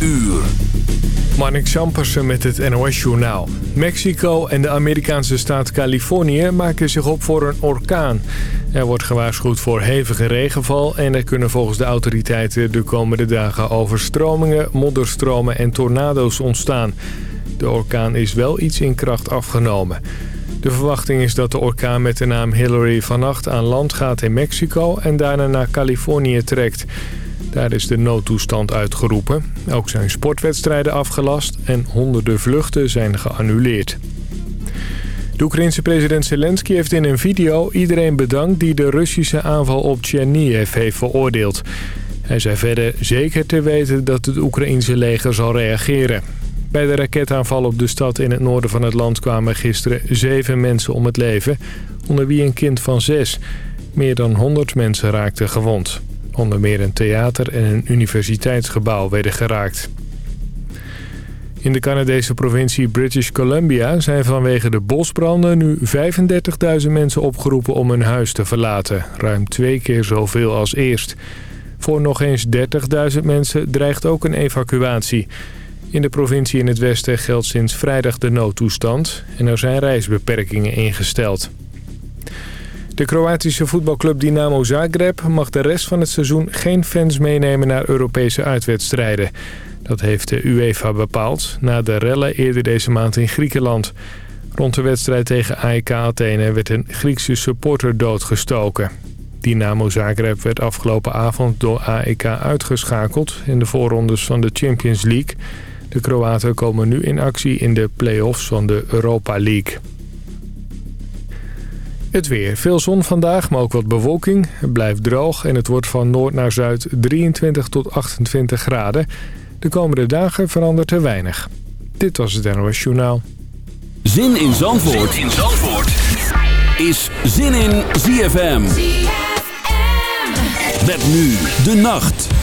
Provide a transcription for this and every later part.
uur. Marnik Sampersen met het NOS-journaal. Mexico en de Amerikaanse staat Californië maken zich op voor een orkaan. Er wordt gewaarschuwd voor hevige regenval... en er kunnen volgens de autoriteiten de komende dagen overstromingen, modderstromen en tornado's ontstaan. De orkaan is wel iets in kracht afgenomen. De verwachting is dat de orkaan met de naam Hillary vannacht aan land gaat in Mexico... en daarna naar Californië trekt... Daar is de noodtoestand uitgeroepen. Ook zijn sportwedstrijden afgelast en honderden vluchten zijn geannuleerd. De Oekraïense president Zelensky heeft in een video iedereen bedankt... die de Russische aanval op Chernihiv heeft veroordeeld. Hij zei verder zeker te weten dat het Oekraïense leger zal reageren. Bij de raketaanval op de stad in het noorden van het land kwamen gisteren zeven mensen om het leven... onder wie een kind van zes. Meer dan 100 mensen raakten gewond. Onder meer een theater en een universiteitsgebouw werden geraakt. In de Canadese provincie British Columbia zijn vanwege de bosbranden nu 35.000 mensen opgeroepen om hun huis te verlaten. Ruim twee keer zoveel als eerst. Voor nog eens 30.000 mensen dreigt ook een evacuatie. In de provincie in het westen geldt sinds vrijdag de noodtoestand en er zijn reisbeperkingen ingesteld. De Kroatische voetbalclub Dynamo Zagreb mag de rest van het seizoen geen fans meenemen naar Europese uitwedstrijden. Dat heeft de UEFA bepaald na de rellen eerder deze maand in Griekenland. Rond de wedstrijd tegen AEK Athene werd een Griekse supporter doodgestoken. Dynamo Zagreb werd afgelopen avond door AEK uitgeschakeld in de voorrondes van de Champions League. De Kroaten komen nu in actie in de play-offs van de Europa League. Het weer. Veel zon vandaag, maar ook wat bewolking. Het blijft droog en het wordt van noord naar zuid 23 tot 28 graden. De komende dagen verandert er weinig. Dit was het NOS Journaal. Zin in Zandvoort, zin in Zandvoort. is Zin in ZFM. ZFM. Met nu de nacht.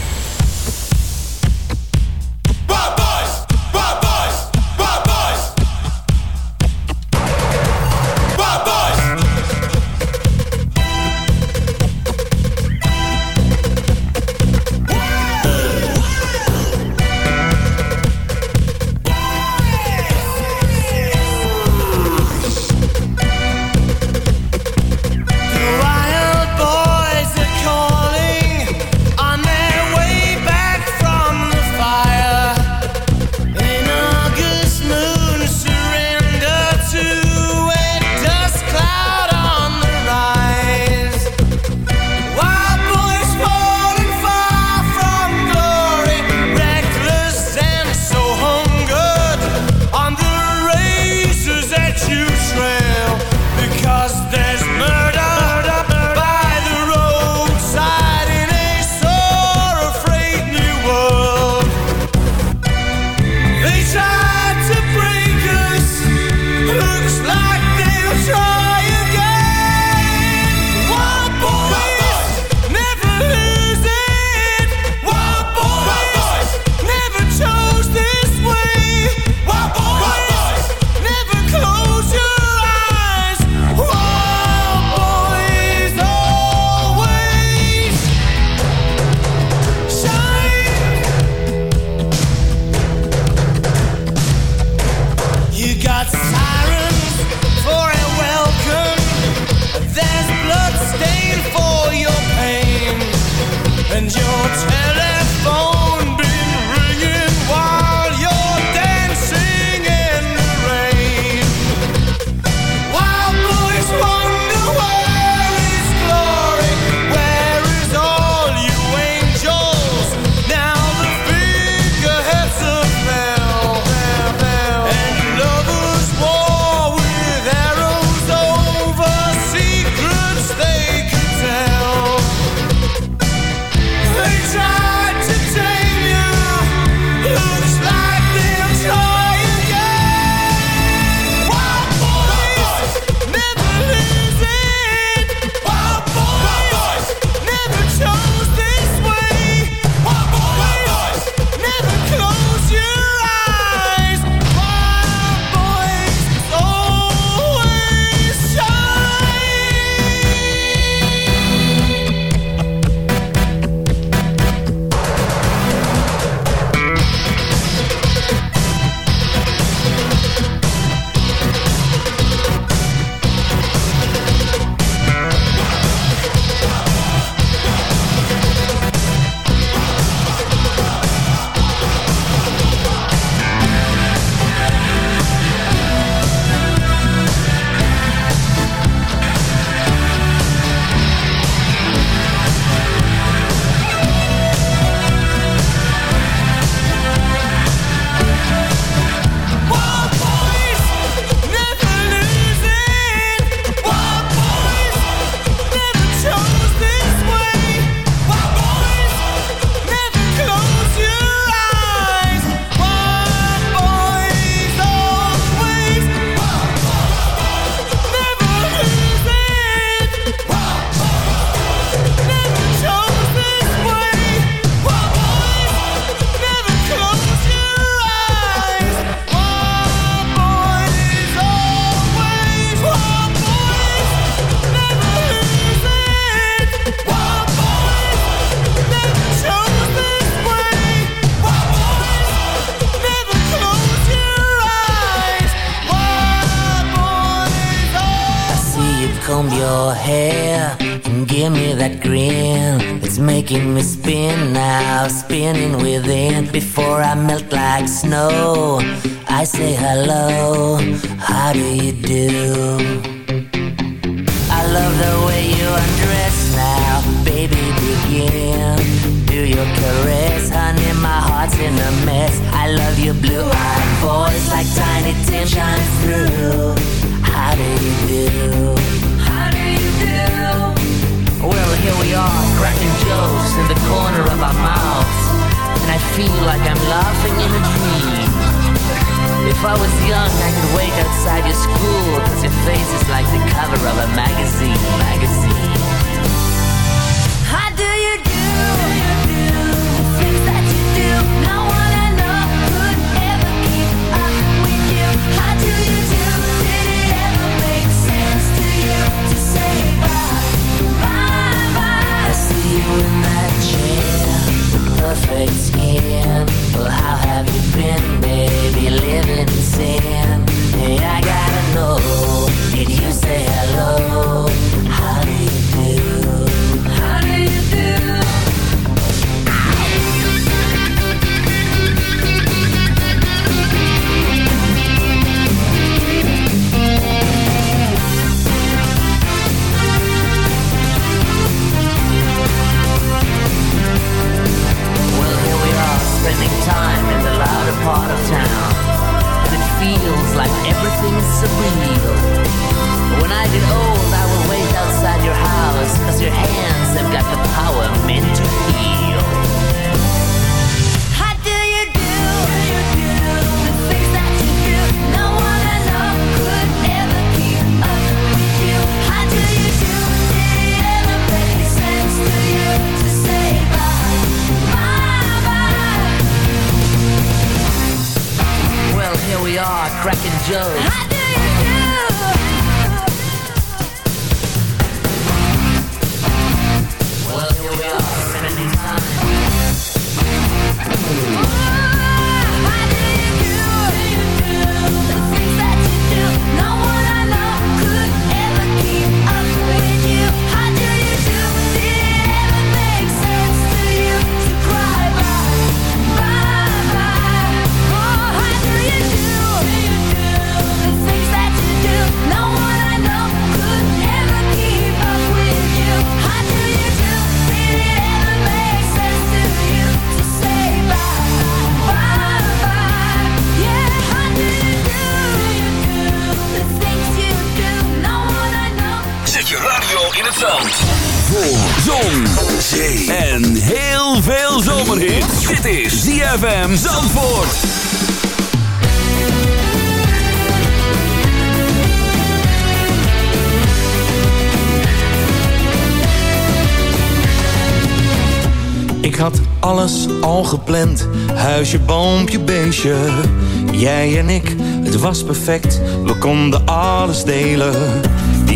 snow. been, baby, living sin. in het zand. Voor zon, zee en heel veel zomerhit. Dit is ZFM Zandvoort. Ik had alles al gepland. Huisje, boompje, beestje. Jij en ik, het was perfect. We konden alles delen.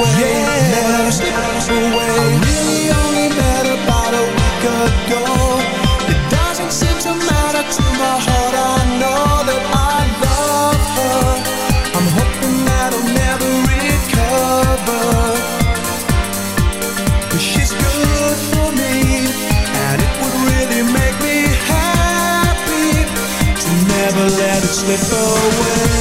away. I really only met about a week ago. It doesn't seem to matter to my heart. I know that I love her. I'm hoping that I'll never she's good for me, and it would really make me happy to never let it slip away.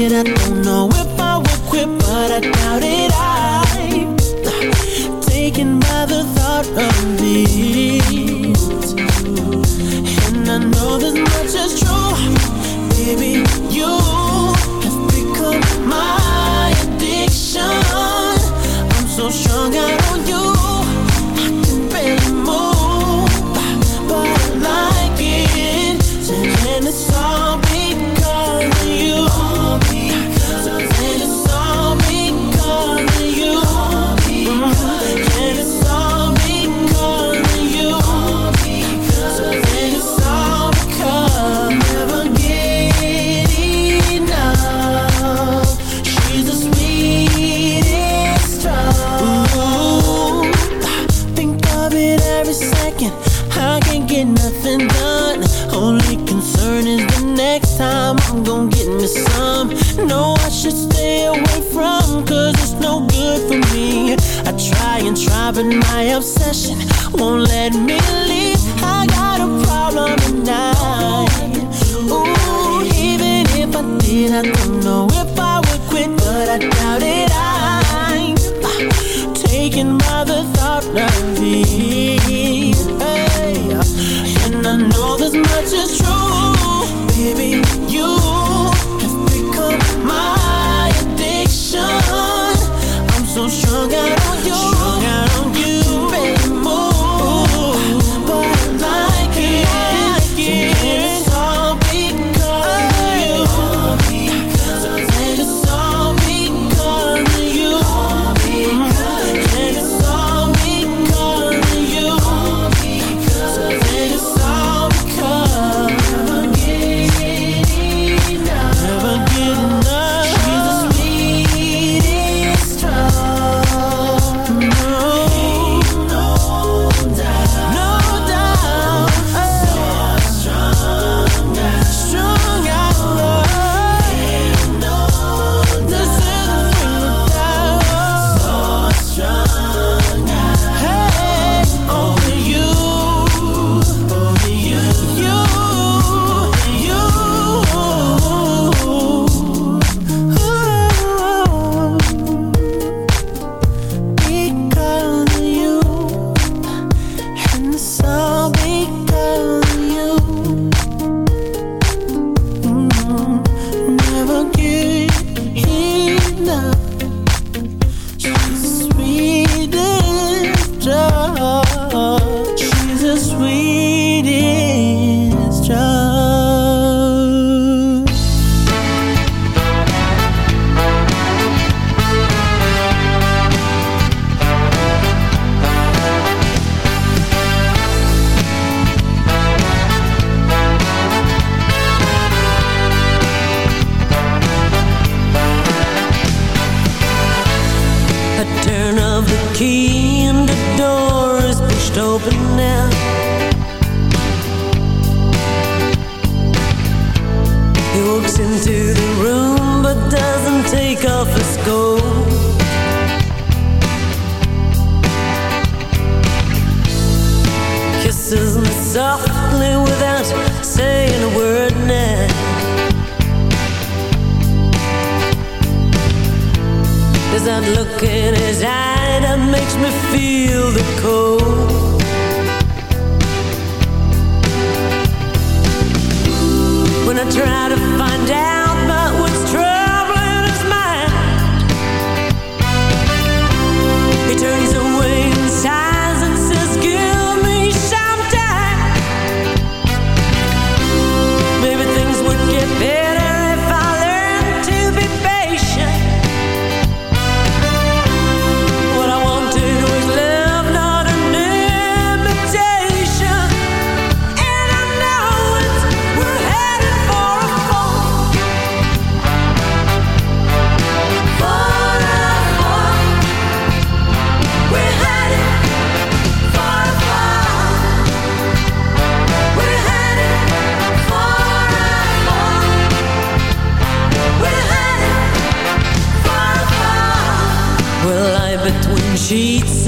it. I don't know if I will quit, but I doubt it. I'm taken by the thought of this, and I know this much is true, baby. You There's that look in his eye that makes me feel the cold. When I try to find out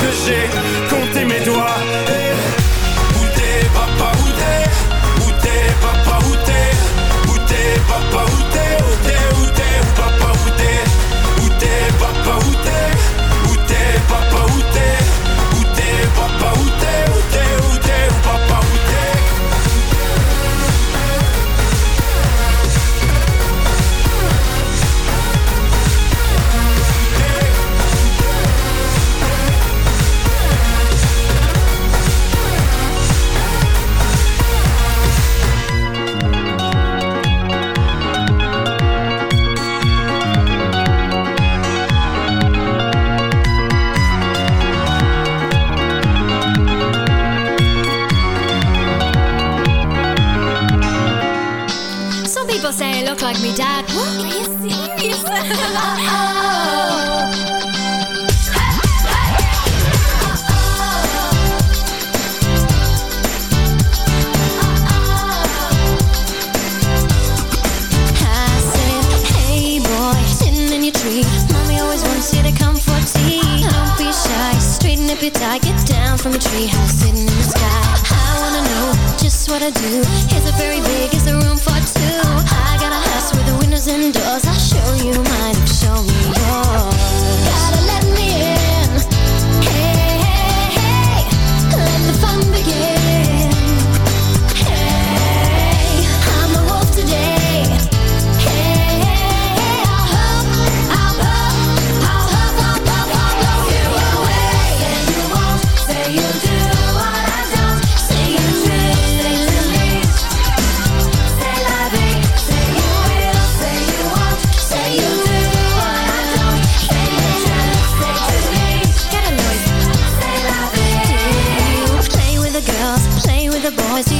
que j'ai compté mes doigts. Eh, où t'es papa, où t'es? Où t'es papa, où t'es? Où papa, Où t'es, boys?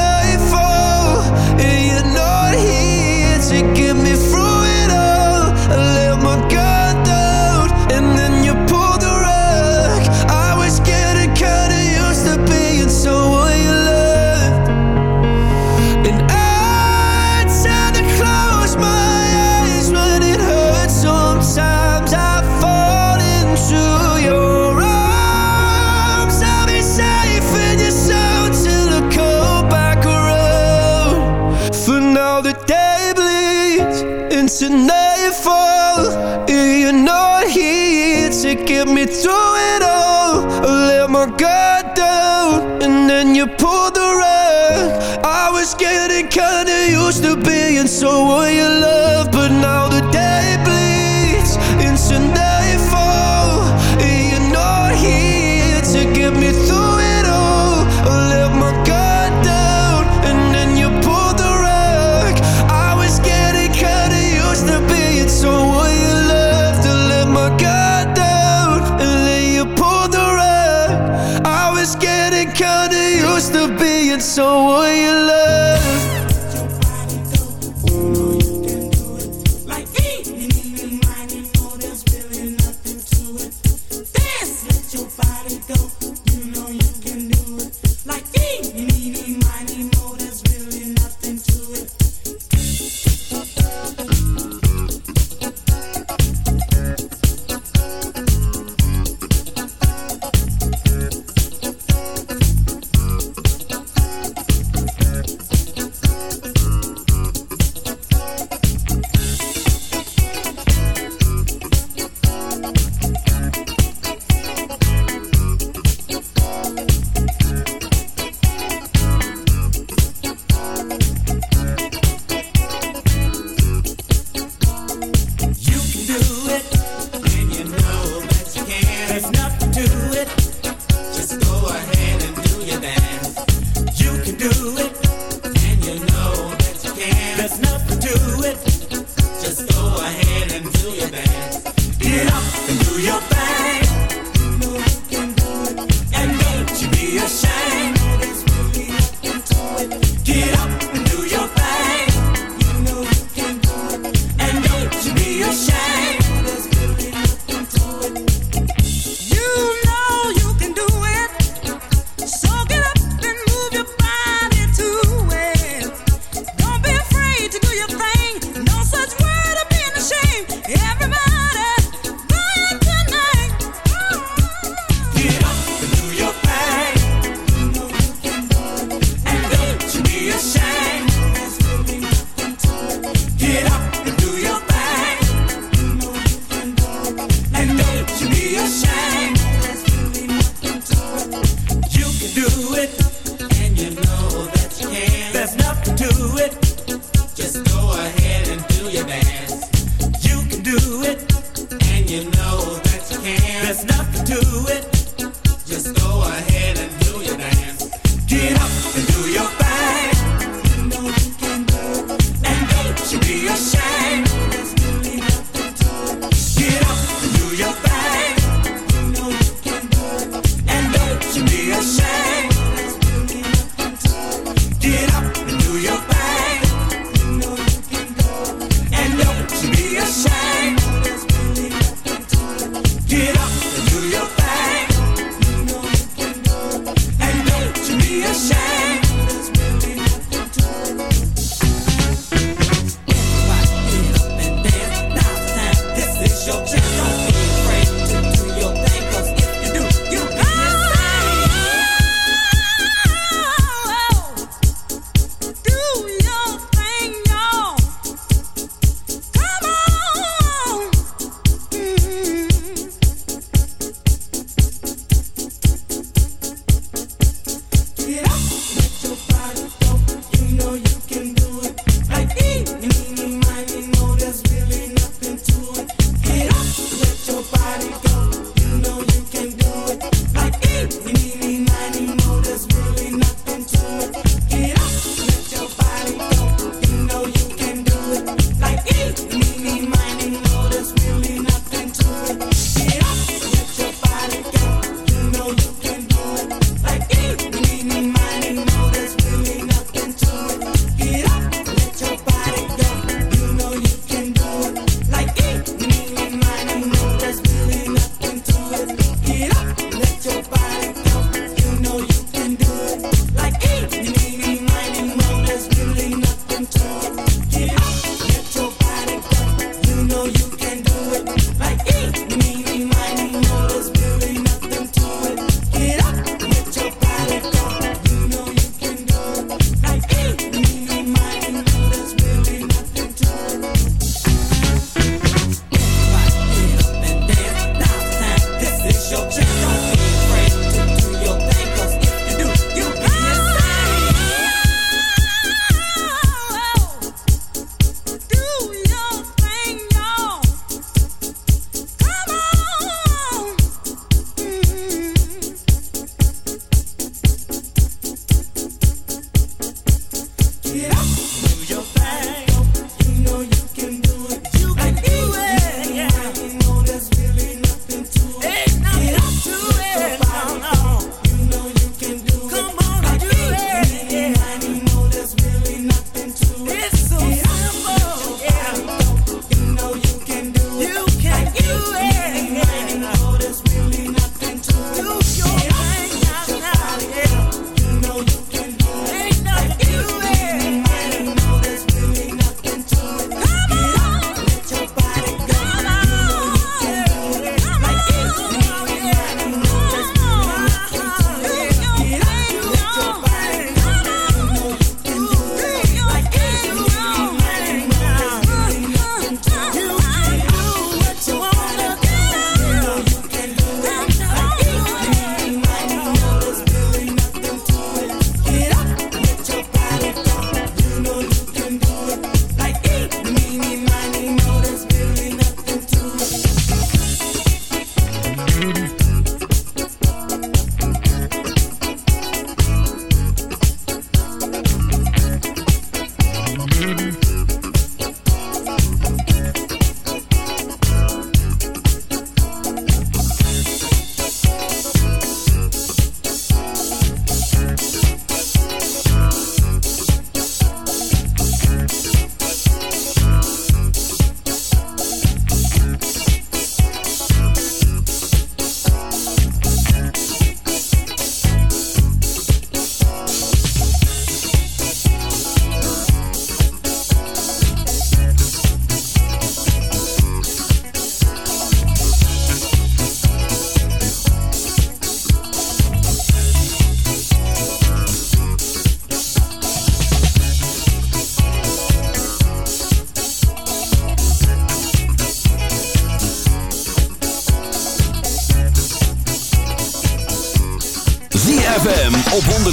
nightfall. You're not here to get me through it all I let my guard down And then you pulled the rug. I was getting kinda used to being So will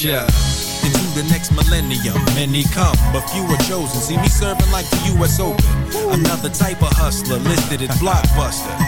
Ya into the next millennium. Many come, but few are chosen. See me serving like the U.S. Open. Another type of hustler listed as blockbuster.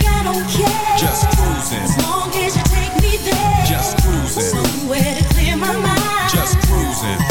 Just cruising.